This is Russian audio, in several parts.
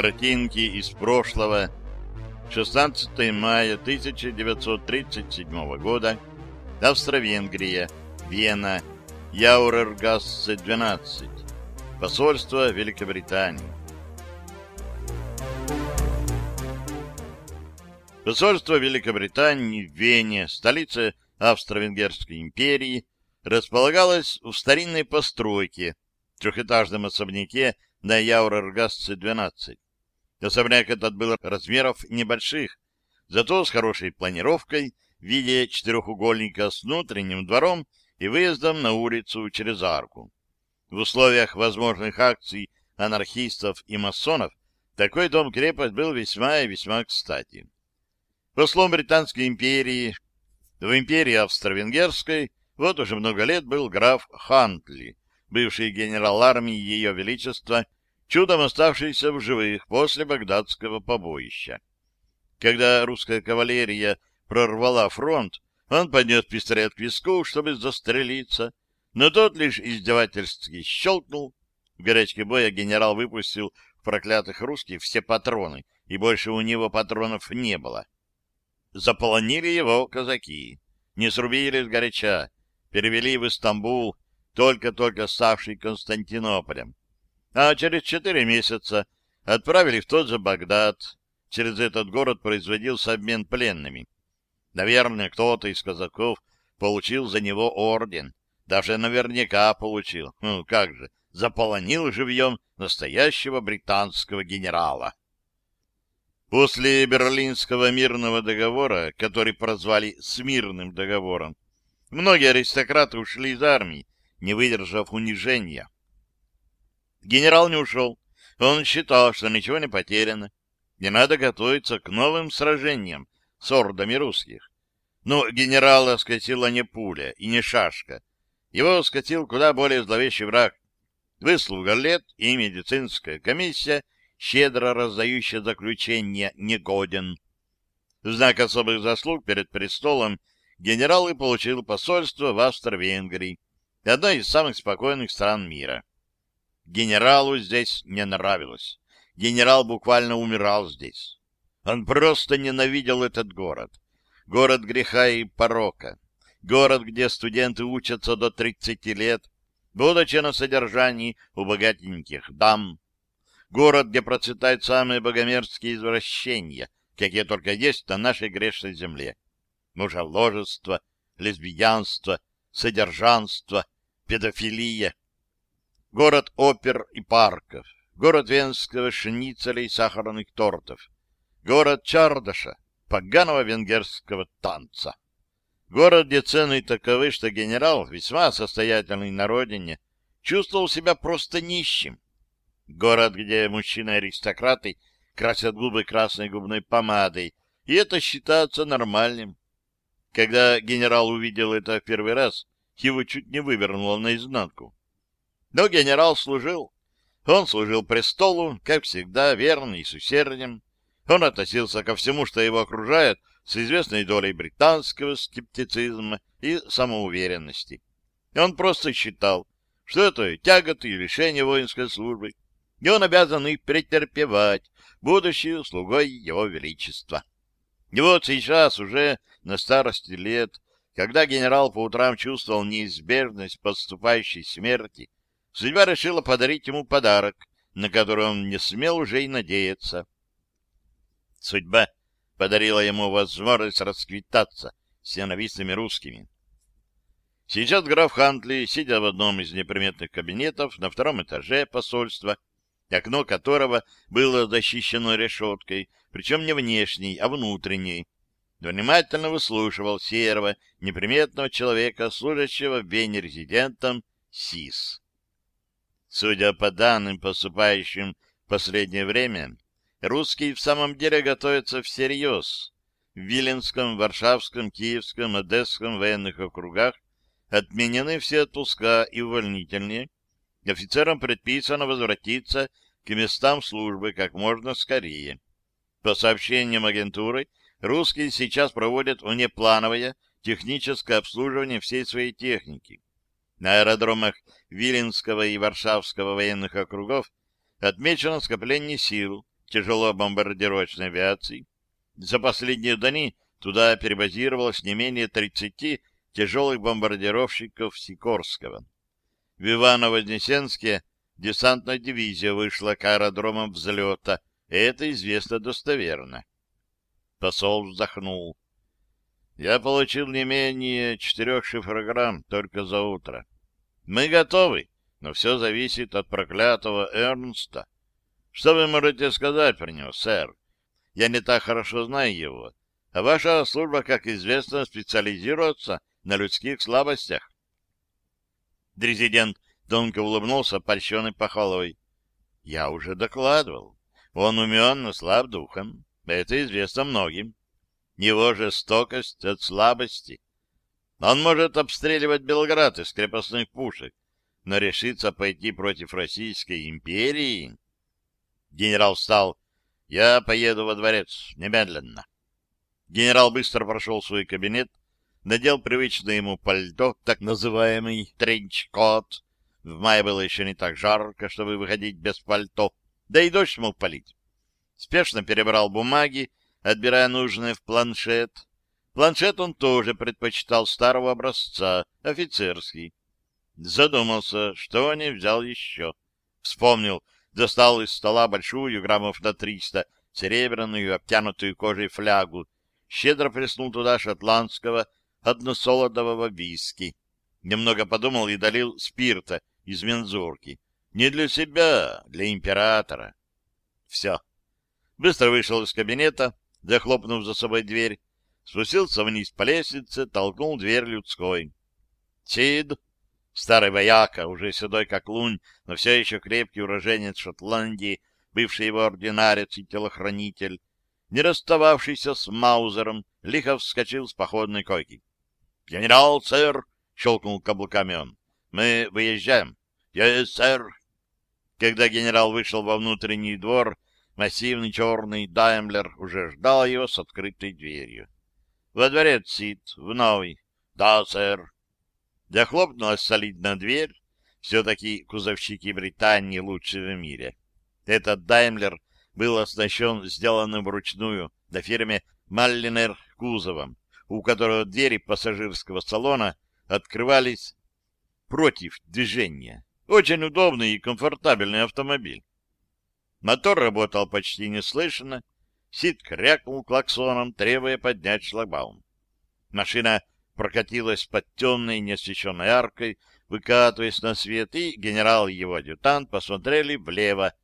Картинки из прошлого. 16 мая 1937 года. Австро-Венгрия. Вена. Яурергассе 12. Посольство Великобритании. Посольство Великобритании в Вене, столице Австро-Венгерской империи, располагалось в старинной постройке, трехэтажном особняке на Яурергасце-12. Особняк этот был размеров небольших, зато с хорошей планировкой в виде четырехугольника с внутренним двором и выездом на улицу через арку. В условиях возможных акций анархистов и масонов такой дом-крепость был весьма и весьма кстати. Послом Британской империи в империи Австро-Венгерской вот уже много лет был граф Хантли, бывший генерал армии Ее Величества, чудом оставшийся в живых после багдадского побоища. Когда русская кавалерия прорвала фронт, он поднес пистолет к виску, чтобы застрелиться, но тот лишь издевательски щелкнул. В горячке боя генерал выпустил в проклятых русских все патроны, и больше у него патронов не было. Заполонили его казаки, не срубили с горяча, перевели в Истамбул, только-только ставший Константинополем. А через четыре месяца отправили в тот же Багдад. Через этот город производился обмен пленными. Наверное, кто-то из казаков получил за него орден. Даже наверняка получил. Ну, как же, заполонил живьем настоящего британского генерала. После Берлинского мирного договора, который прозвали «Смирным договором», многие аристократы ушли из армии, не выдержав унижения. Генерал не ушел. Он считал, что ничего не потеряно. Не надо готовиться к новым сражениям с ордами русских. Но генерала скатила не пуля и не шашка. Его скатил куда более зловещий враг. Выслуга лет и медицинская комиссия — щедро раздающая заключение «негоден». В знак особых заслуг перед престолом генерал и получил посольство в Австро-Венгрии, одной из самых спокойных стран мира. Генералу здесь не нравилось. Генерал буквально умирал здесь. Он просто ненавидел этот город. Город греха и порока. Город, где студенты учатся до 30 лет, будучи на содержании у богатеньких дам, город, где процветают самые богомерзкие извращения, какие только есть на нашей грешной земле. Мужеложество, лесбиянство, содержанство, педофилия. Город опер и парков, город венского шницеля и сахарных тортов, город Чардаша, поганого венгерского танца. Город, где цены таковы, что генерал, весьма состоятельный на родине, чувствовал себя просто нищим. Город, где мужчины-аристократы красят губы красной губной помадой, и это считается нормальным. Когда генерал увидел это в первый раз, его чуть не вывернуло наизнанку. Но генерал служил. Он служил престолу, как всегда, верный и с усердием. Он относился ко всему, что его окружает, с известной долей британского скептицизма и самоуверенности. Он просто считал, что это тяготы и лишение воинской службы, и он обязан их претерпевать, будучи слугой его величества. И вот сейчас, уже на старости лет, когда генерал по утрам чувствовал неизбежность подступающей смерти, судьба решила подарить ему подарок, на который он не смел уже и надеяться. Судьба подарила ему возможность расквитаться с ненавистными русскими. Сейчас граф Хантли, сидя в одном из неприметных кабинетов на втором этаже посольства, окно которого было защищено решеткой, причем не внешней, а внутренней. Внимательно выслушивал серого, неприметного человека, служащего в Вене резидентом СИС. Судя по данным, поступающим в последнее время, русские в самом деле готовятся всерьез. В Виленском, Варшавском, Киевском, Одесском военных округах отменены все отпуска и увольнительные, офицерам предписано возвратиться к местам службы как можно скорее. По сообщениям агентуры, русские сейчас проводят внеплановое техническое обслуживание всей своей техники. На аэродромах Виленского и Варшавского военных округов отмечено скопление сил, тяжелобомбардировочной авиации. За последние дни туда перебазировалось не менее 30 тяжелых бомбардировщиков Сикорского. В Иваново-Вознесенске десантная дивизия вышла к аэродромам взлета, и это известно достоверно. Посол вздохнул. Я получил не менее четырех шифрограмм только за утро. Мы готовы, но все зависит от проклятого Эрнста. Что вы можете сказать про него, сэр? Я не так хорошо знаю его, а ваша служба, как известно, специализируется на людских слабостях. Резидент тонко улыбнулся, польщенный похвалой. Я уже докладывал. Он умен, но слаб духом. Это известно многим. Его жестокость от слабости. Он может обстреливать Белград из крепостных пушек, но решится пойти против Российской империи. Генерал встал. Я поеду во дворец немедленно. Генерал быстро прошел свой кабинет, надел привычное ему пальто, так называемый тренч-кот. В мае было еще не так жарко, чтобы выходить без пальто, да и дождь мог полить. Спешно перебрал бумаги, отбирая нужное в планшет. Планшет он тоже предпочитал старого образца, офицерский. Задумался, что не взял еще. Вспомнил, достал из стола большую, граммов на триста, серебряную, обтянутую кожей флягу, щедро плеснул туда шотландского односолодового виски. Немного подумал и долил спирта из мензурки. Не для себя, для императора. Все. Быстро вышел из кабинета, захлопнув за собой дверь, спустился вниз по лестнице, толкнул дверь людской. Сид, старый вояка, уже седой как лунь, но все еще крепкий уроженец Шотландии, бывший его ординарец и телохранитель, не расстававшийся с Маузером, лихо вскочил с походной койки. — Генерал, сэр! — щелкнул каблуками он. — Мы выезжаем. — Есть, сэр! Когда генерал вышел во внутренний двор, Массивный черный Даймлер уже ждал его с открытой дверью. — Во дворец Сид, в новый. — Да, сэр. Захлопнулась солидная дверь. Все-таки кузовщики Британии лучшие в мире. Этот Даймлер был оснащен сделанным вручную на фирме Маллинер кузовом, у которого двери пассажирского салона открывались против движения. Очень удобный и комфортабельный автомобиль. Мотор работал почти неслышно. Сид крякнул клаксоном, требуя поднять шлагбаум. Машина прокатилась под темной неосвещенной аркой, выкатываясь на свет, и генерал и его адъютант посмотрели влево.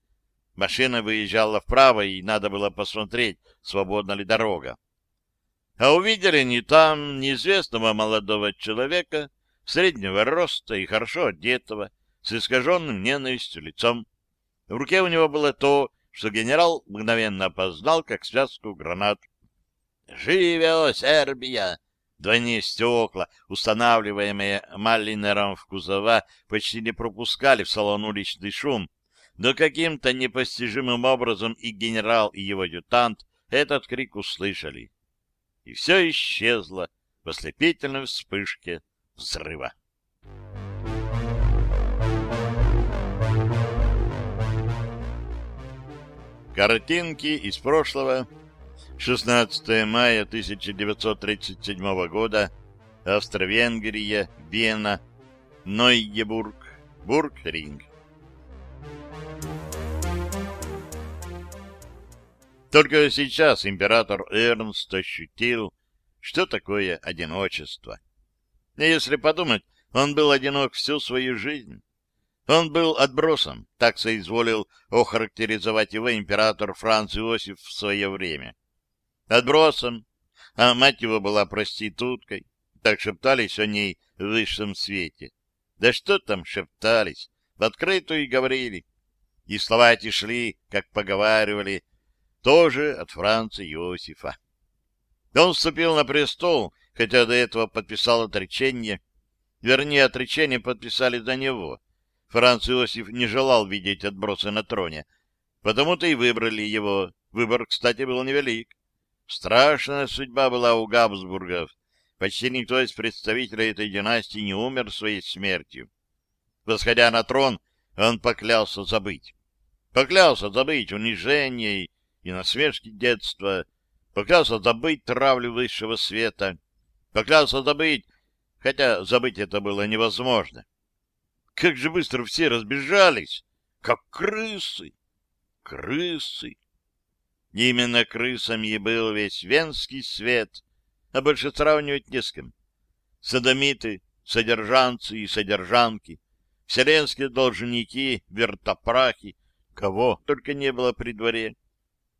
Машина выезжала вправо, и надо было посмотреть, свободна ли дорога. А увидели не там неизвестного молодого человека, среднего роста и хорошо одетого, с искаженным ненавистью лицом. В руке у него было то, что генерал мгновенно опознал как связку гранат. «Живо, Сербия!» Двойные стекла, устанавливаемые Маллинером в кузова, почти не пропускали в салон уличный шум, но каким-то непостижимым образом и генерал, и его адъютант этот крик услышали. И все исчезло в ослепительной вспышке взрыва. Картинки из прошлого. 16 мая 1937 года. Австро-Венгрия, Вена, Нойгебург, Бургринг. Только сейчас император Эрнст ощутил, что такое одиночество. Если подумать, он был одинок всю свою жизнь. Он был отбросом, так соизволил охарактеризовать его император Франц Иосиф в свое время. Отбросом, а мать его была проституткой, так шептались о ней в высшем свете. Да что там шептались, в открытую и говорили. И слова эти шли, как поговаривали, тоже от Франца Иосифа. Он вступил на престол, хотя до этого подписал отречение. Вернее, отречение подписали за него — Франц Иосиф не желал видеть отбросы на троне, потому-то и выбрали его. Выбор, кстати, был невелик. Страшная судьба была у Габсбургов. Почти никто из представителей этой династии не умер своей смертью. Восходя на трон, он поклялся забыть. Поклялся забыть унижение и насмешки детства, поклялся забыть травлю высшего света, поклялся забыть, хотя забыть это было невозможно. Как же быстро все разбежались, как крысы! Крысы! Именно крысами и был весь венский свет, а больше сравнивать не с кем. Садомиты, содержанцы и содержанки, вселенские должники, вертопрахи, кого только не было при дворе.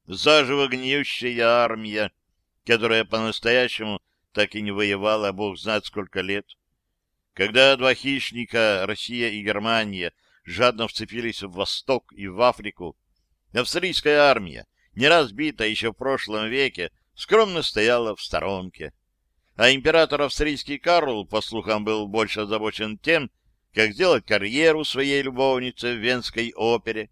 Заживо гниющая армия, которая по-настоящему так и не воевала, бог знает сколько лет. Когда два хищника, Россия и Германия, жадно вцепились в Восток и в Африку, австрийская армия, не разбитая еще в прошлом веке, скромно стояла в сторонке. А император австрийский Карл, по слухам, был больше озабочен тем, как сделать карьеру своей любовнице в Венской опере,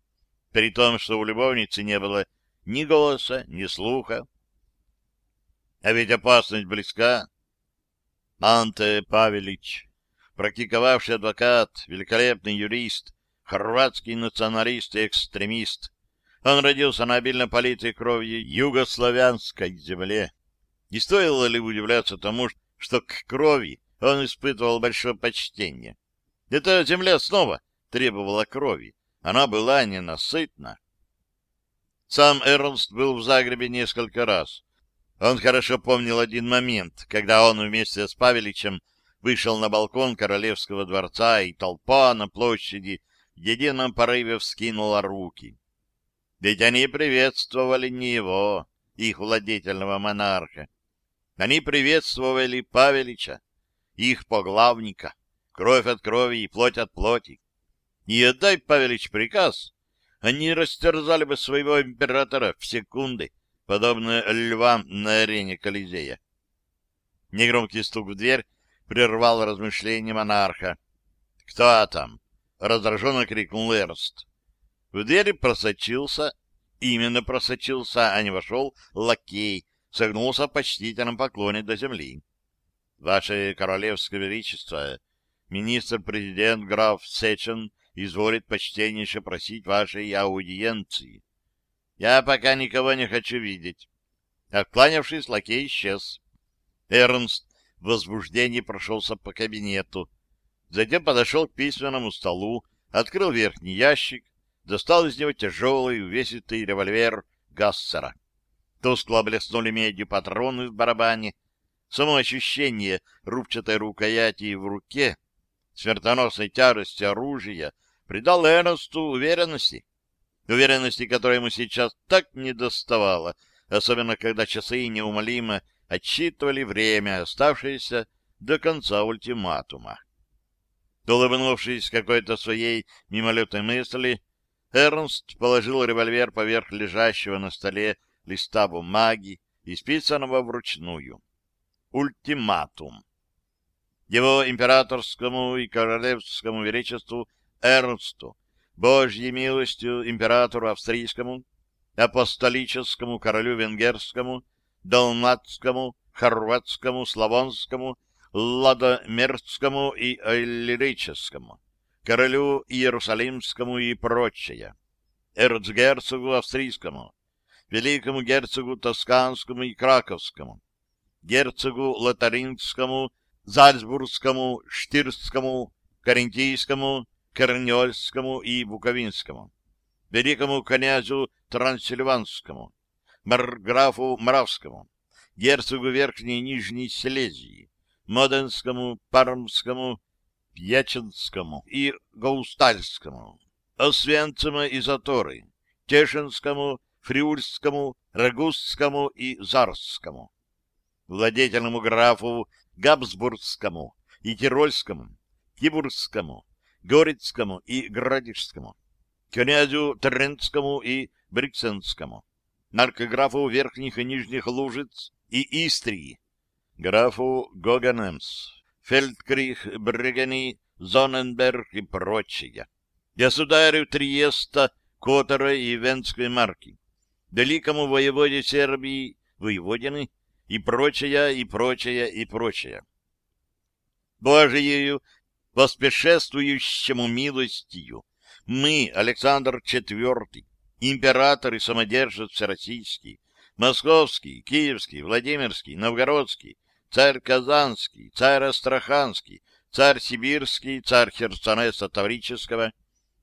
при том, что у любовницы не было ни голоса, ни слуха. А ведь опасность близка. Анте Павелич, практиковавший адвокат, великолепный юрист, хорватский националист и экстремист. Он родился на обильно политой кровью югославянской земле. Не стоило ли удивляться тому, что к крови он испытывал большое почтение? Эта земля снова требовала крови. Она была ненасытна. Сам Эрнст был в Загребе несколько раз. Он хорошо помнил один момент, когда он вместе с Павеличем вышел на балкон королевского дворца, и толпа на площади в едином порыве вскинула руки. Ведь они приветствовали не его, их владетельного монарха. Они приветствовали Павелича, их поглавника, кровь от крови и плоть от плоти. И отдай Павелич приказ, они растерзали бы своего императора в секунды, подобно львам на арене Колизея. Негромкий стук в дверь прервал размышления монарха. — Кто там? — раздраженно крикнул Эрст. В двери просочился, именно просочился, а не вошел лакей, согнулся в почтительном поклоне до земли. — Ваше Королевское Величество, министр-президент граф Сечен изволит почтеннейше просить вашей аудиенции. Я пока никого не хочу видеть. Откланявшись, лакей исчез. Эрнст в возбуждении прошелся по кабинету. Затем подошел к письменному столу, открыл верхний ящик, достал из него тяжелый увесистый револьвер Гассера. Тускло блеснули медью патроны в барабане. Само ощущение рубчатой рукояти в руке, смертоносной тяжести оружия, придал Эрнсту уверенности. Уверенности, которой ему сейчас так не доставало, особенно когда часы неумолимо отсчитывали время, оставшееся до конца ультиматума. Улыбнувшись какой-то своей мимолетной мысли, Эрнст положил револьвер поверх лежащего на столе листа бумаги, исписанного вручную. Ультиматум. Его императорскому и королевскому величеству Эрнсту, Божьей милостью императору австрийскому, апостолическому королю венгерскому, далматскому, хорватскому, славонскому, ладомерцкому и иллирическому, королю иерусалимскому и прочее, эрцгерцогу австрийскому, великому герцогу тосканскому и краковскому, герцогу лотарингскому, зальцбургскому, штирскому, карентийскому, корнёльскому и буковинскому, великому князю трансильванскому, марграфу Мравскому, герцогу Верхней и Нижней Силезии, Моденскому, Пармскому, Пьячинскому и Гаустальскому, Освенцима и Заторы, Тешинскому, Фриульскому, Рагузскому и Зарскому, владетельному графу Габсбургскому и Тирольскому, Тибургскому, Горецкому и Градишскому, князю Трентскому и Бриксенскому, наркографу Верхних и Нижних Лужиц и Истрии, графу Гоганемс, Фельдкрих, Брегени, Зоненберг и прочие, государю Триеста, Котора и Венской марки, великому воеводе Сербии, воеводины и прочее, и прочее, и прочее. Божиею воспешествующему милостью мы, Александр IV, император и самодержец всероссийский, московский, киевский, владимирский, новгородский, царь Казанский, царь Астраханский, царь Сибирский, царь Херсонеса Таврического,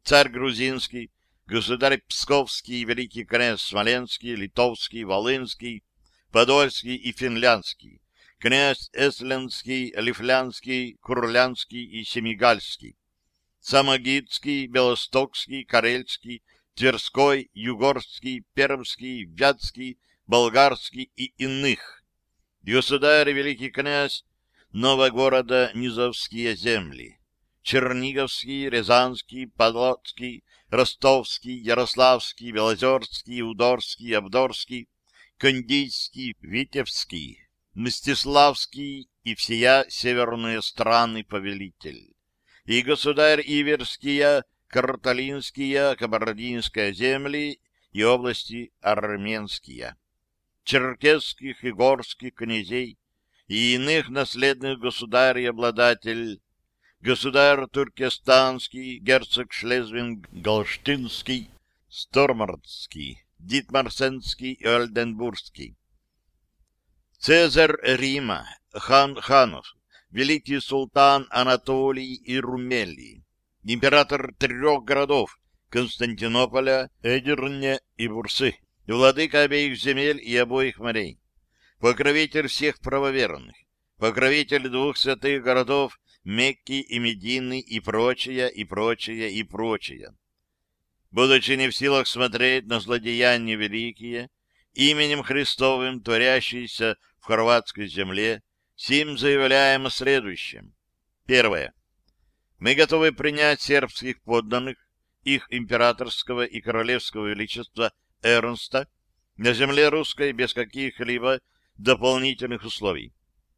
царь Грузинский, государь Псковский, великий князь Смоленский, Литовский, Волынский, Подольский и Финляндский, князь Эслендский, Лифлянский, Курлянский и Семигальский, Самогитский, Белостокский, Карельский, Тверской, Югорский, Пермский, Вятский, Болгарский и иных. Государь, великий князь, Новогорода, Низовские земли, Черниговский, Рязанский, Подлотский, Ростовский, Ярославский, Белозерский, Удорский, Абдорский, Кондийский, Витебский, Мстиславский и всея северные страны повелитель, и государь Иверские, Карталинские, Кабардинские земли и области армянские, черкесских и горских князей и иных наследных государей обладатель, государь Туркестанский, герцог Шлезвинг-Голштинский, Стормардский, Дитмарсенский и Ольденбургский, Цезарь Рима, хан Ханов, великий султан Анатолий и Румелии, император трех городов Константинополя, Эдирне и Бурсы, владыка обеих земель и обоих морей, покровитель всех правоверных, покровитель двух святых городов Мекки и Медины и прочее, и прочее, и прочее. Будучи не в силах смотреть на злодеяния великие, именем Христовым творящиеся в хорватской земле, сим заявляем о следующем. Первое. Мы готовы принять сербских подданных, их императорского и королевского величества Эрнста, на земле русской без каких-либо дополнительных условий.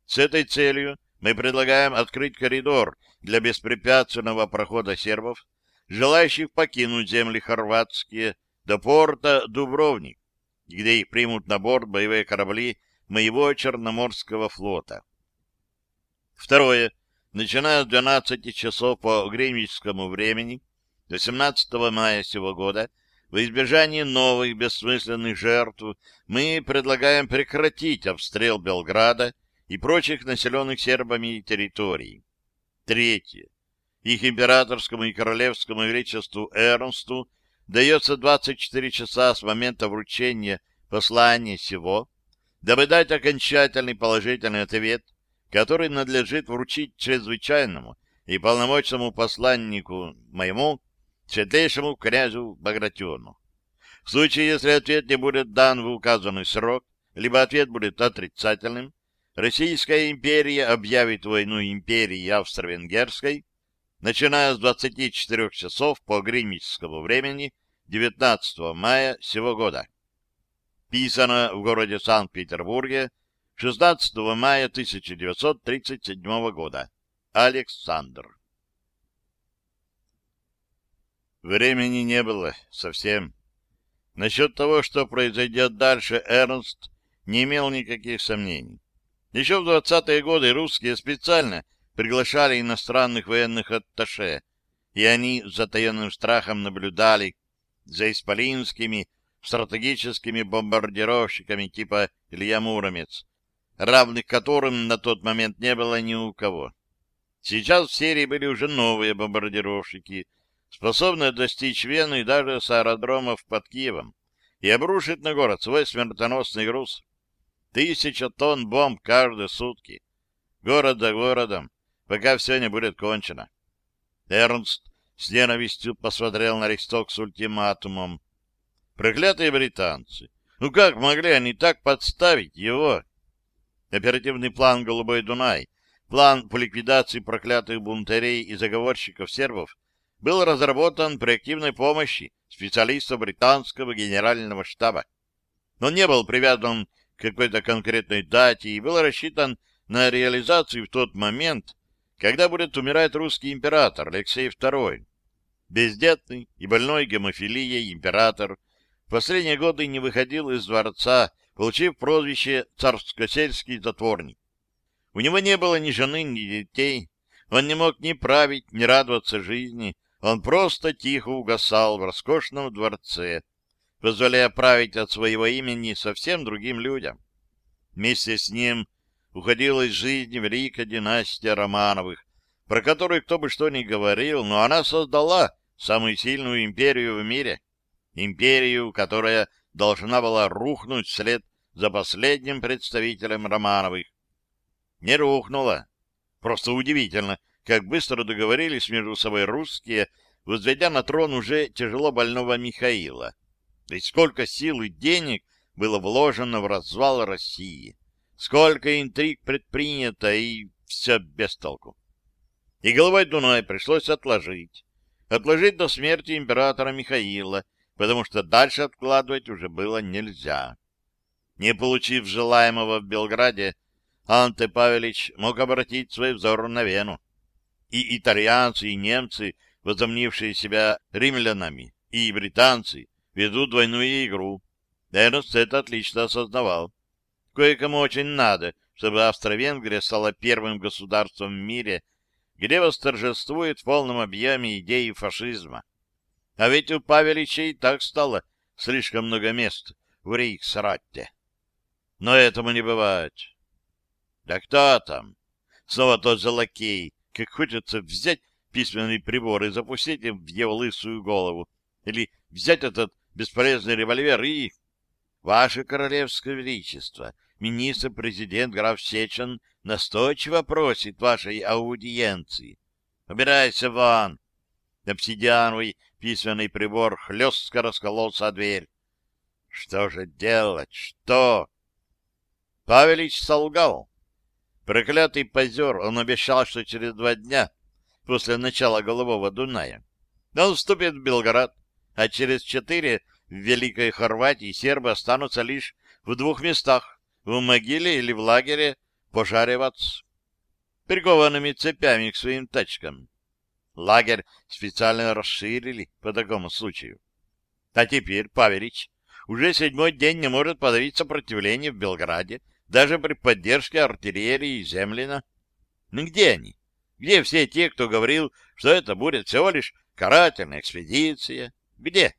С этой целью мы предлагаем открыть коридор для беспрепятственного прохода сербов, желающих покинуть земли хорватские, до порта Дубровник, где их примут на борт боевые корабли моего Черноморского флота. Второе. Начиная с 12 часов по гринвичскому времени, 18 мая сего года, в избежание новых бессмысленных жертв, мы предлагаем прекратить обстрел Белграда и прочих населенных сербами территорий. Третье. Их императорскому и королевскому величеству Эрнсту дается 24 часа с момента вручения послания сего, дабы дать окончательный положительный ответ, который надлежит вручить чрезвычайному и полномочному посланнику моему, светлейшему князю Багратиону. В случае, если ответ не будет дан в указанный срок, либо ответ будет отрицательным, Российская империя объявит войну империи Австро-Венгерской, начиная с 24 часов по гринвичскому времени 19 мая сего года. Писано в городе Санкт-Петербурге 16 мая 1937 года. Александр. Времени не было совсем. Насчет того, что произойдет дальше, Эрнст не имел никаких сомнений. Еще в 20-е годы русские специально приглашали иностранных военных атташе, и они с затаенным страхом наблюдали за исполинскими стратегическими бомбардировщиками типа Илья Муромец, равных которым на тот момент не было ни у кого. Сейчас в серии были уже новые бомбардировщики, способные достичь Вены даже с аэродромов под Киевом и обрушить на город свой смертоносный груз. Тысяча тонн бомб каждые сутки. Город за городом, пока все не будет кончено. Эрнст с ненавистью посмотрел на Рейхсток с ультиматумом. Проклятые британцы! Ну как могли они так подставить его? Оперативный план «Голубой Дунай», план по ликвидации проклятых бунтарей и заговорщиков сербов, был разработан при активной помощи специалистов британского генерального штаба. Он не был привязан к какой-то конкретной дате и был рассчитан на реализацию в тот момент, когда будет умирать русский император Алексей II. Бездетный и больной гемофилией император – последние годы не выходил из дворца, получив прозвище «царско-сельский затворник». У него не было ни жены, ни детей, он не мог ни править, ни радоваться жизни, он просто тихо угасал в роскошном дворце, позволяя править от своего имени совсем другим людям. Вместе с ним уходила из жизни великая династия Романовых, про которую кто бы что ни говорил, но она создала самую сильную империю в мире. Империю, которая должна была рухнуть вслед за последним представителем Романовых. Не рухнула. Просто удивительно, как быстро договорились между собой русские, возведя на трон уже тяжело больного Михаила. Ведь сколько сил и денег было вложено в развал России, сколько интриг предпринято, и все без толку. И головой Дунай пришлось отложить. Отложить до смерти императора Михаила, потому что дальше откладывать уже было нельзя. Не получив желаемого в Белграде, Анте Павелич мог обратить свой взор на Вену. И итальянцы, и немцы, возомнившие себя римлянами, и британцы, ведут двойную игру. Эрнст это отлично осознавал. Кое-кому очень надо, чтобы Австро-Венгрия стала первым государством в мире, где восторжествует в полном объеме идеи фашизма. А ведь у Павелича и так стало слишком много мест в Рейхсратте. Но этому не бывает. Да кто там? Снова тот же лакей, как хочется взять письменный прибор и запустить им в его лысую голову. Или взять этот бесполезный револьвер и... Ваше Королевское Величество, министр-президент граф Сечин настойчиво просит вашей аудиенции. Убирайся вон. Обсидиановый письменный прибор хлестко раскололся о дверь. Что же делать? Что? Павелич солгал. Проклятый позер, он обещал, что через два дня после начала Голового Дуная он вступит в Белград, а через четыре в Великой Хорватии сербы останутся лишь в двух местах в могиле или в лагере Пожаревац, прикованными цепями к своим тачкам. Лагерь специально расширили по такому случаю. А теперь Паверич уже седьмой день не может подавить сопротивление в Белграде, даже при поддержке артиллерии Землина. Ну где они? Где все те, кто говорил, что это будет всего лишь карательная экспедиция? Где?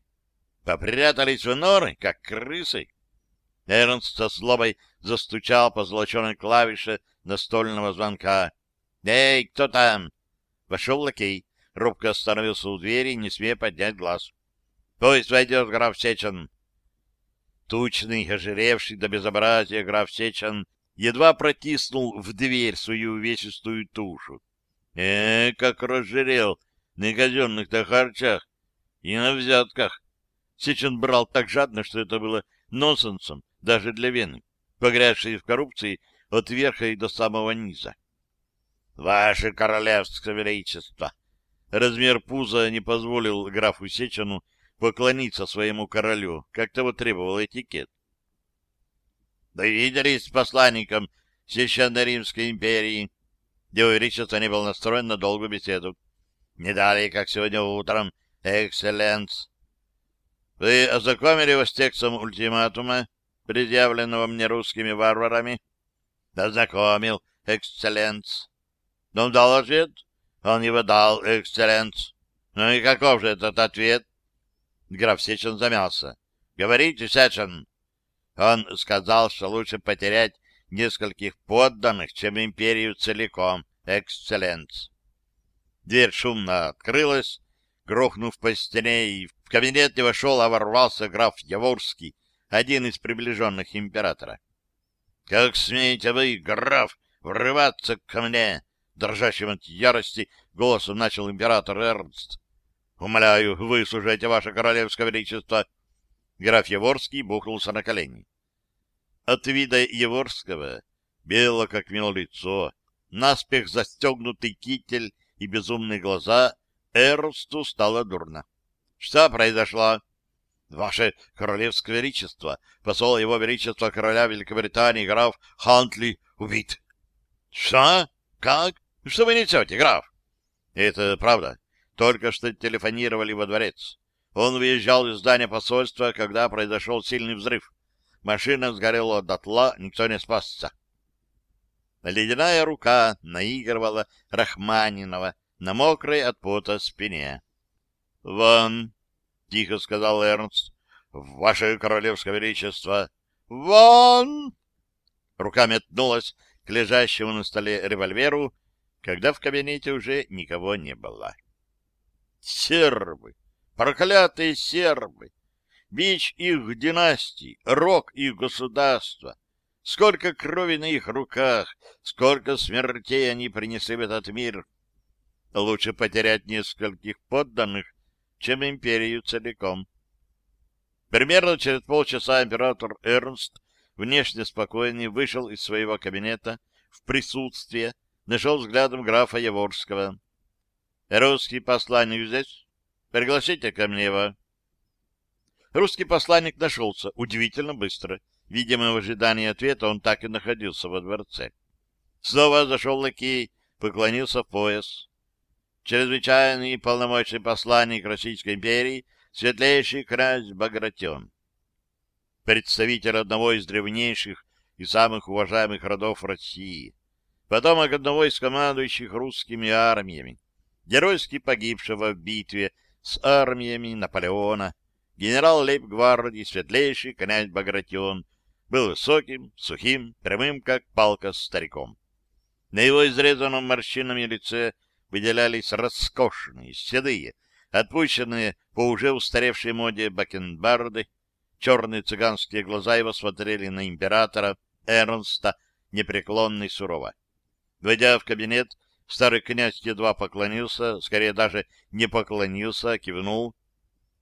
Попрятались в норы, как крысы. Эрнст со злобой застучал по золоченой клавише настольного звонка. «Эй, кто там?» Вошел лакей, робко остановился у двери, не смея поднять глаз. «Пусть войдет граф Сечин». Тучный, ожиревший до безобразия граф Сечин едва протиснул в дверь свою увесистую тушу. Э, как разжирел на казенных-то харчах и на взятках. Сечин брал так жадно, что это было нонсенсом даже для Вены, погрязшей в коррупции от верха и до самого низа. «Ваше королевское величество!» Размер пуза не позволил графу Сечину поклониться своему королю, как того требовал этикет. «Да виделись с посланником Священной Римской империи?» Его Величество не был настроен на долгую беседу. «Не далее, как сегодня утром, экселленс!» «Вы ознакомили его с текстом ультиматума, предъявленного мне русскими варварами?» «Ознакомил, экселленс!» Он дал ответ? Он его дал, эксцелленс. Ну и каков же этот ответ? Граф Сечин замялся. Говорите, Сечин. Он сказал, что лучше потерять нескольких подданных, чем империю целиком, эксцелленс. Дверь шумно открылась, грохнув по стене, и в кабинет не вошел, а ворвался граф Яворский, один из приближенных императора. — Как смеете вы, граф, врываться ко мне? Дрожащим от ярости голосом начал император Эрнст. «Умоляю, выслушайте, ваше королевское величество!» Граф Еворский бухнулся на колени. От вида Еворского, бело как мел лицо, наспех застегнутый китель и безумные глаза, Эрнсту стало дурно. «Что произошло?» «Ваше королевское величество, посол его величества короля Великобритании, граф Хантли, убит». «Что? Как? Что вы несете, граф? Это правда. Только что телефонировали во дворец. Он выезжал из здания посольства, когда произошел сильный взрыв. Машина сгорела дотла, никто не спасся. Ледяная рука наигрывала Рахманинова на мокрой от пота спине. — Вон, — тихо сказал Эрнст, — Ваше Королевское Величество! Вон! Рука метнулась к лежащему на столе револьверу, когда в кабинете уже никого не было. Сербы! Проклятые сербы! Бич их династий, рок их государства! Сколько крови на их руках, сколько смертей они принесли в этот мир! Лучше потерять нескольких подданных, чем империю целиком. Примерно через полчаса император Эрнст, внешне спокойный, вышел из своего кабинета в присутствие, нашел взглядом графа Яворского. «Русский посланник здесь? Пригласите ко мне его». Русский посланник нашелся удивительно быстро. Видимо, в ожидании ответа он так и находился во дворце. Снова зашел лакей, поклонился в пояс. Чрезвычайный полномочный посланник Российской империи светлейший князь Багратион. Представитель одного из древнейших и самых уважаемых родов России, потомок одного из командующих русскими армиями, геройски погибшего в битве с армиями Наполеона, генерал лейб-гвардии светлейший князь Багратион был высоким, сухим, прямым, как палка, стариком. На его изрезанном морщинами лице выделялись роскошные, седые, Отпущенные по уже устаревшей моде бакенбарды, черные цыганские глаза его смотрели на императора Эрнста непреклонно и сурово. Войдя в кабинет, старый князь едва поклонился, скорее даже не поклонился, а кивнул.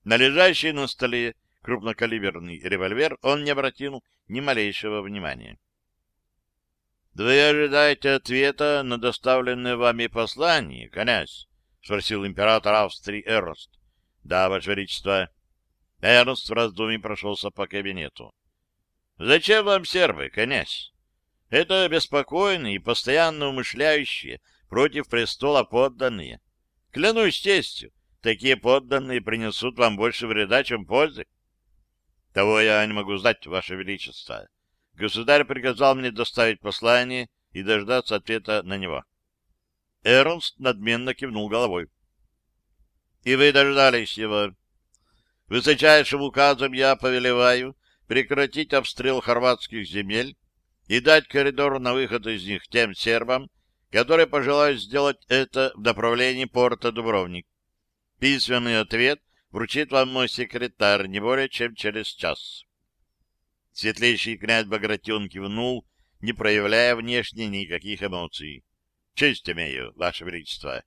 На лежащий на столе крупнокалиберный револьвер он не обратил ни малейшего внимания. — Вы ожидаете ответа на доставленное вами послание, князь? — спросил император Австрии Эрнст. — Да, Ваше Величество. Эрнст в раздумье прошелся по кабинету. — Зачем вам сербы, князь? Это беспокойные и постоянно умышляющие против престола подданные. Клянусь честью, такие подданные принесут вам больше вреда, чем пользы. Того я не могу знать, Ваше Величество. Государь приказал мне доставить послание и дождаться ответа на него. Эрнст надменно кивнул головой. — И вы дождались его. Высочайшим указом я повелеваю прекратить обстрел хорватских земель и дать коридор на выход из них тем сербам, которые пожелают сделать это в направлении порта Дубровник. Письменный ответ вручит вам мой секретарь не более чем через час. Светлейший князь Багратион кивнул, не проявляя внешне никаких эмоций. Честь имею, Ваше Величество.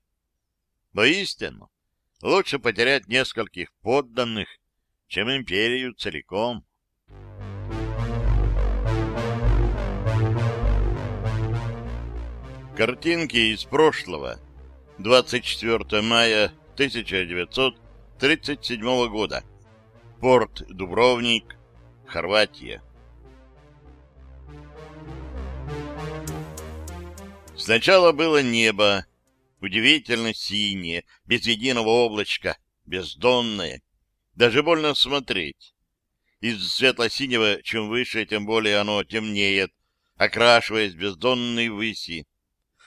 Воистину, лучше потерять нескольких подданных, чем империю целиком. Картинки из прошлого. 24 мая 1937 года. Порт Дубровник, Хорватия. Сначала было небо, удивительно синее, без единого облачка, бездонное. Даже больно смотреть. Из светло-синего, чем выше, тем более оно темнеет, окрашиваясь бездонной выси.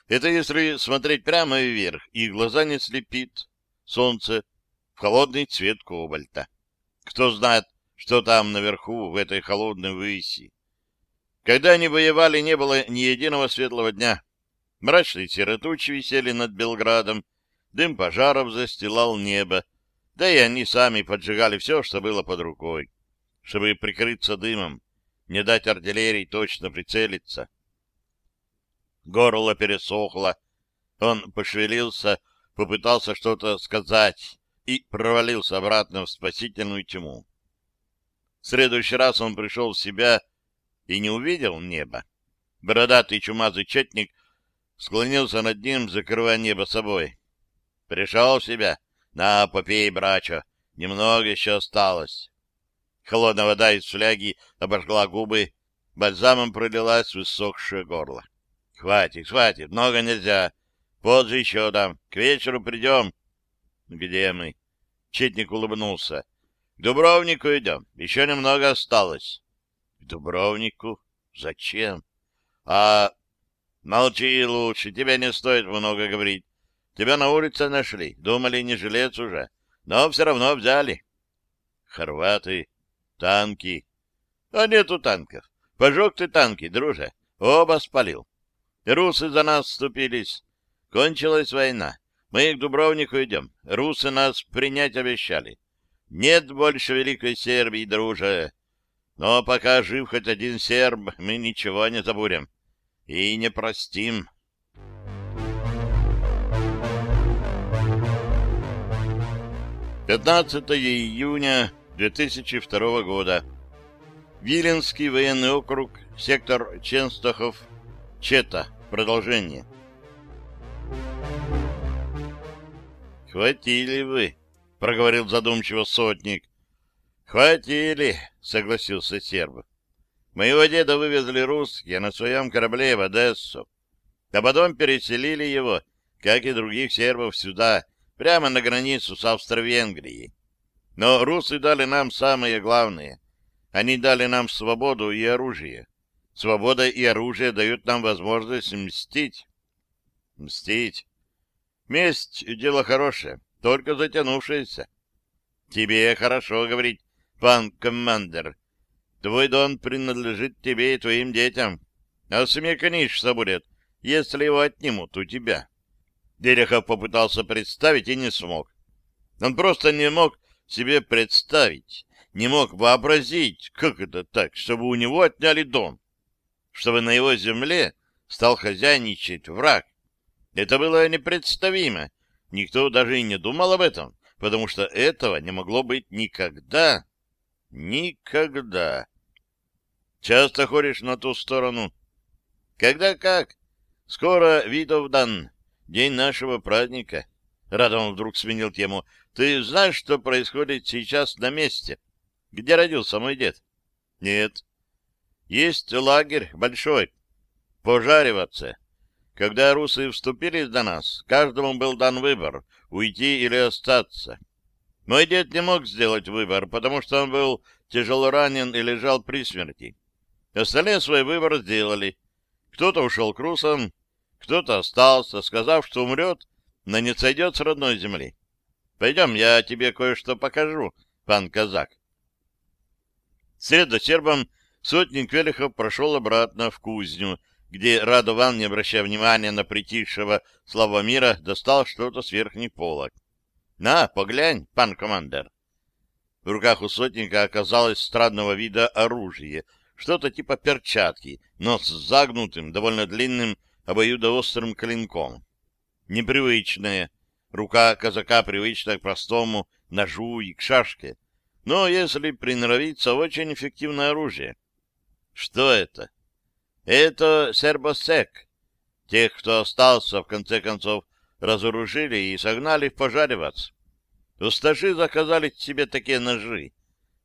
Это если смотреть прямо вверх, и глаза не слепит солнце в холодный цвет кобальта. Кто знает, что там наверху, в этой холодной выси. Когда они воевали, не было ни единого светлого дня. Мрачные серые висели над Белградом, дым пожаров застилал небо, да и они сами поджигали все, что было под рукой, чтобы прикрыться дымом, не дать артиллерии точно прицелиться. Горло пересохло, он пошевелился, попытался что-то сказать и провалился обратно в спасительную тьму. В следующий раз он пришел в себя и не увидел неба. Бородатый чумазый четник склонился над ним, закрывая небо собой. Пришел в себя. На, попей, брачо, немного еще осталось. Холодная вода из фляги обожгла губы, бальзамом пролилась в высохшее горло. Хватит, хватит, много нельзя. Позже еще дам. К вечеру придем. Где мы? Четник улыбнулся. К Дубровнику идем. Еще немного осталось. К Дубровнику? Зачем? А Молчи лучше, тебе не стоит много говорить. Тебя на улице нашли, думали, не жилец уже, но все равно взяли. Хорваты. Танки. А нету танков. Пожег ты танки, друже. Оба спалил. Русы за нас вступились. Кончилась война. Мы к Дубровнику идем. Русы нас принять обещали. Нет больше Великой Сербии, друже. Но пока жив хоть один серб, мы ничего не забудем. И не простим. 15 июня 2002 года. Виленский военный округ, сектор Ченстахов, Чета. Продолжение. «Хватили вы», — проговорил задумчиво сотник. «Хватили», — согласился серб. «Моего деда вывезли русские на своем корабле в Одессу, а потом переселили его, как и других сербов, сюда, прямо на границу с Австро-Венгрией. Но русы дали нам самое главное. Они дали нам свободу и оружие. Свобода и оружие дают нам возможность мстить. Мстить. Месть — дело хорошее, только затянувшееся. Тебе хорошо говорить, пан командир. Твой дон принадлежит тебе и твоим детям. А смеканишься будет, если его отнимут у тебя. Дерехов попытался представить и не смог. Он просто не мог себе представить, не мог вообразить, как это так, чтобы у него отняли дом, чтобы на его земле стал хозяйничать враг. Это было непредставимо. Никто даже и не думал об этом, потому что этого не могло быть никогда. Никогда. Часто ходишь на ту сторону. Когда как? Скоро Видовдан день нашего праздника. Радован вдруг сменил тему. Ты знаешь, что происходит сейчас на месте? Где родился мой дед? Нет. Есть лагерь большой. Пожариваться. Когда русы вступили до нас, каждому был дан выбор — уйти или остаться. Мой дед не мог сделать выбор, потому что он был тяжело ранен и лежал при смерти. Остальные свой выбор сделали. Кто-то ушел к русам, кто-то остался, сказав, что умрет, но не сойдет с родной земли. Пойдем, я тебе кое-что покажу, пан казак. Вслед за сербом сотник Велихов прошел обратно в кузню, где Радован, не обращая внимания на притихшего Славомира, достал что-то с верхней полок. — На, поглянь, пан командир. В руках у сотника оказалось странного вида оружие, что-то типа перчатки, но с загнутым, довольно длинным обоюдоострым клинком. Непривычная. Рука казака привычна к простому ножу и к шашке. Но, если приноровиться, очень эффективное оружие. Что это? Это сербосек. Тех, кто остался, в конце концов, разоружили и согнали в пожариваться. Усташи заказали себе такие ножи.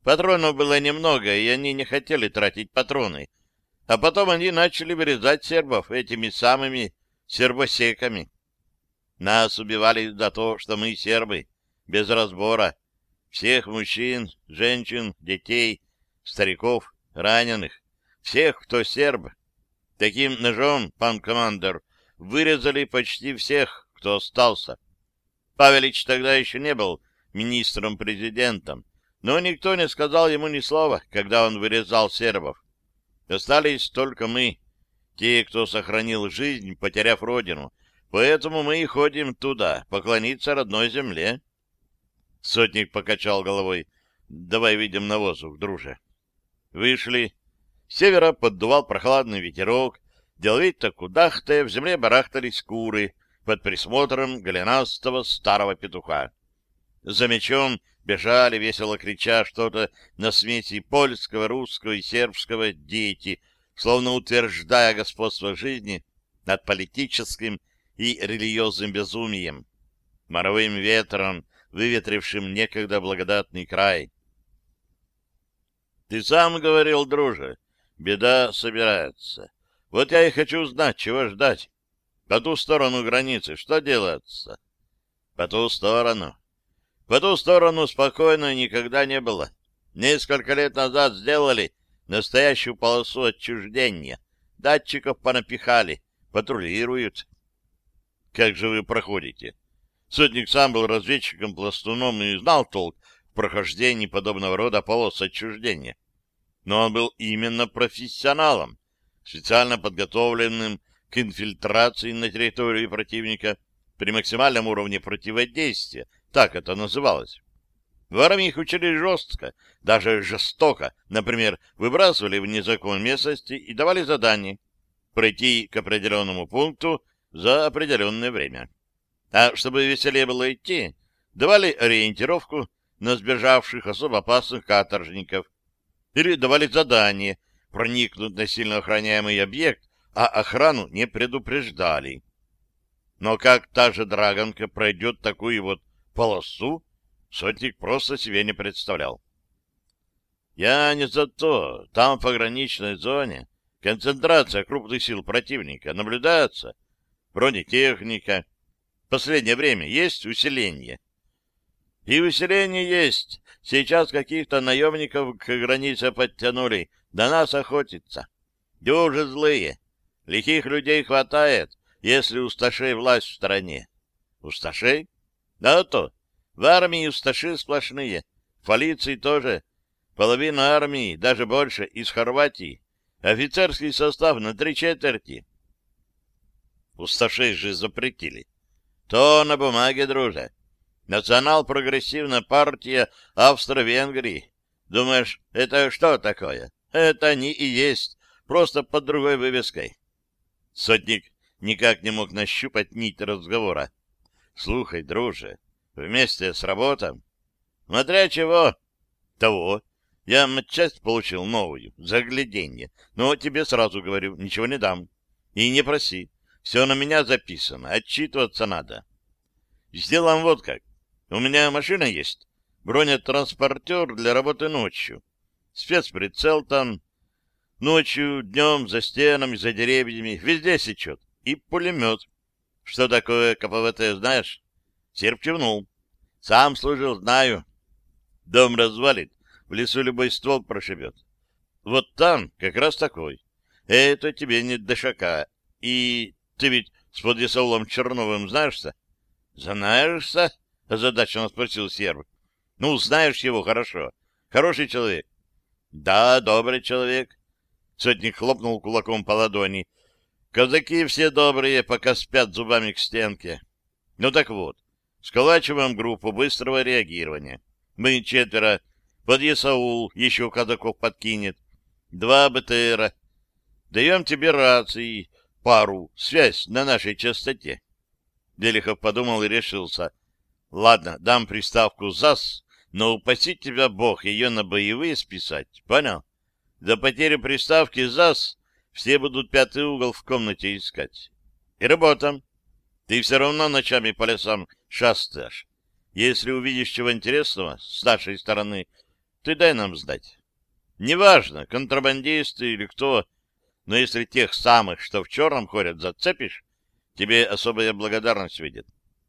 Патронов было немного, и они не хотели тратить патроны — а потом они начали вырезать сербов этими самыми сербосеками. Нас убивали за то, что мы сербы, без разбора. Всех мужчин, женщин, детей, стариков, раненых. Всех, кто серб. Таким ножом, пан командир, вырезали почти всех, кто остался. Павелич тогда еще не был министром-президентом, но никто не сказал ему ни слова, когда он вырезал сербов. Остались только мы, те, кто сохранил жизнь, потеряв родину. Поэтому мы и ходим туда, поклониться родной земле. Сотник покачал головой. Давай видим на воздух, друже. Вышли. С севера поддувал прохладный ветерок. Деловито кудахтая, в земле барахтались куры под присмотром голенастого старого петуха. За мечом бежали, весело крича что-то на смеси польского, русского и сербского дети, словно утверждая господство жизни над политическим и религиозным безумием, моровым ветром, выветрившим некогда благодатный край. Ты сам говорил, друже, беда собирается. Вот я и хочу знать, чего ждать. По ту сторону границы что делается? По ту сторону. По ту сторону спокойно никогда не было. Несколько лет назад сделали настоящую полосу отчуждения. Датчиков понапихали, патрулируют. Как же вы проходите? Сотник сам был разведчиком-пластуном и знал толк в прохождении подобного рода полос отчуждения. Но он был именно профессионалом, специально подготовленным к инфильтрации на территории противника при максимальном уровне противодействия, так это называлось. В армии их учили жестко, даже жестоко. Например, выбрасывали в незнакомой местности и давали задание пройти к определенному пункту за определенное время. А чтобы веселее было идти, давали ориентировку на сбежавших особо опасных каторжников или давали задание проникнуть на сильно охраняемый объект, а охрану не предупреждали. Но как та же Драгонка пройдет такую вот полосу, сотник просто себе не представлял. Я не за то. Там в пограничной зоне концентрация крупных сил противника наблюдается. Бронетехника. Последнее время есть усиление. И усиление есть. Сейчас каких-то наемников к границе подтянули. До нас охотиться. Дюжи злые. Лихих людей хватает, если усташей власть в стране. Усташей? Да то. В армии усташи сплошные. В полиции тоже. Половина армии, даже больше, из Хорватии. Офицерский состав на три четверти. Усташей же запретили. То на бумаге, друже. Национал-прогрессивная партия Австро-Венгрии. Думаешь, это что такое? Это они и есть, просто под другой вывеской. Сотник никак не мог нащупать нить разговора. Слухай, друже, Вместе с работом? Смотря чего? Того. Я матчасть получил новую, загляденье. Но тебе сразу говорю, ничего не дам. И не проси. Все на меня записано, отчитываться надо. Сделаем вот как. У меня машина есть. Бронетранспортер для работы ночью. Спецприцел там. Ночью, днем, за стенами, за деревьями. Везде сечет. И пулемет. Что такое КПВТ, знаешь? Серп кивнул. Сам служил, знаю. Дом развалит, в лесу любой ствол прошибет. Вот там как раз такой. Это тебе не дышака. И ты ведь с подъясаулом Черновым знаешься? Знаешься? — озадаченно спросил серб. — Ну, знаешь его хорошо. Хороший человек. — Да, добрый человек. Сотник хлопнул кулаком по ладони. Казаки все добрые, пока спят зубами к стенке. Ну так вот, Сколачиваем группу быстрого реагирования. Мы четверо. Под Есаул еще казаков подкинет. Два БТРа. Даем тебе рации, пару, связь на нашей частоте. Делихов подумал и решился. Ладно, дам приставку ЗАС, но упаси тебя Бог ее на боевые списать. Понял? За потерю приставки ЗАС все будут пятый угол в комнате искать. И работаем. Ты все равно ночами по лесам шастаешь. Если увидишь чего интересного с нашей стороны, ты дай нам знать. Неважно, контрабандисты или кто, но если тех самых, что в черном ходят, зацепишь, тебе особая благодарность видит.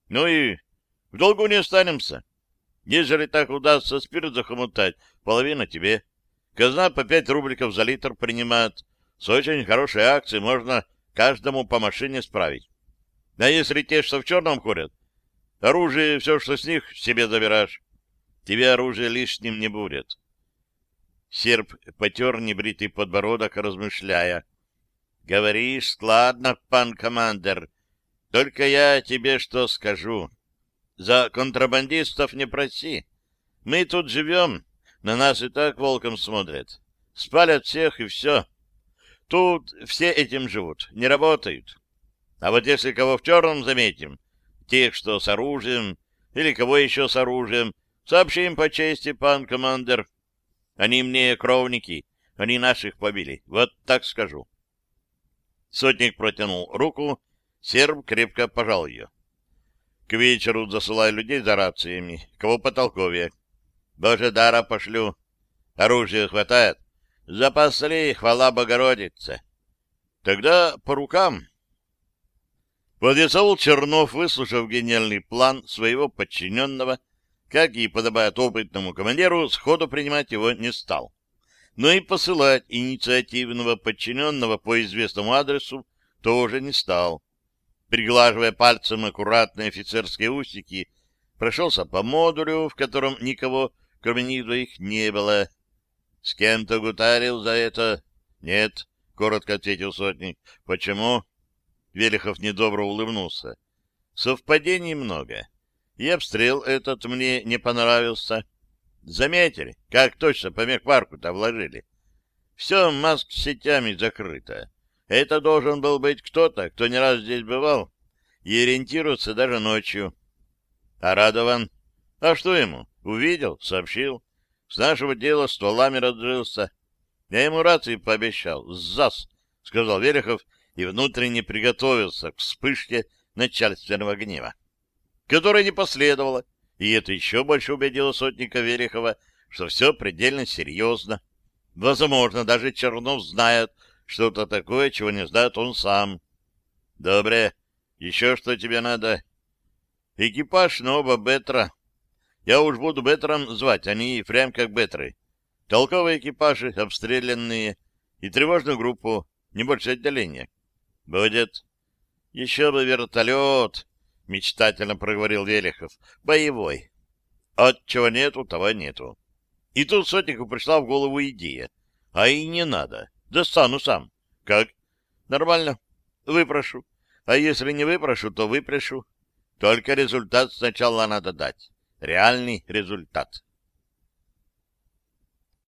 Ну и в долгу не останемся. Ежели так удастся спирт захомутать, половина тебе. Казна по пять рубликов за литр принимает. С очень хорошей акцией можно каждому по машине справить. А если те, что в черном ходят, оружие, все, что с них, себе забираешь. Тебе оружие лишним не будет. Серп потер небритый подбородок, размышляя. — Говоришь складно, пан командир. Только я тебе что скажу. За контрабандистов не проси. Мы тут живем, на нас и так волком смотрят. Спалят всех и все. Тут все этим живут, не работают. А вот если кого в черном заметим, тех, что с оружием, или кого еще с оружием, сообщим по чести, пан командир. Они мне кровники, они наших побили. Вот так скажу. Сотник протянул руку, серб крепко пожал ее. К вечеру засылаю людей за рациями, кого потолковее. Боже, дара пошлю. Оружия хватает. Запасли, хвала Богородице. Тогда по рукам. Подъясаул Чернов, выслушав гениальный план своего подчиненного, как и подобает опытному командиру, сходу принимать его не стал. Но и посылать инициативного подчиненного по известному адресу тоже не стал. Приглаживая пальцем аккуратные офицерские усики, прошелся по модулю, в котором никого, кроме них двоих, не было. — С кем-то гутарил за это? — Нет, — коротко ответил сотник. — Почему? Велихов недобро улыбнулся. — Совпадений много. И обстрел этот мне не понравился. Заметили, как точно по мехварку-то вложили? Все маск-сетями закрыто. Это должен был быть кто-то, кто не раз здесь бывал и ориентируется даже ночью. А Радован? А что ему? Увидел, сообщил. С нашего дела стволами разжился. Я ему рации пообещал. ЗАС, сказал Верехов и внутренне приготовился к вспышке начальственного гнева, которая не последовала, и это еще больше убедило сотника Верехова, что все предельно серьезно. Возможно, даже Чернов знает что-то такое, чего не знает он сам. — Добре, еще что тебе надо? Экипаж нового Бетра. Я уж буду Бетром звать, они прям как Бетры. Толковые экипажи, обстрелянные, и тревожную группу, не больше отделения. Будет. Еще бы вертолет, мечтательно проговорил Велихов. Боевой. От чего нету, того нету. И тут сотнику пришла в голову идея. А и не надо. Достану сам. Как? Нормально. Выпрошу. А если не выпрошу, то выпрошу. Только результат сначала надо дать. Реальный результат.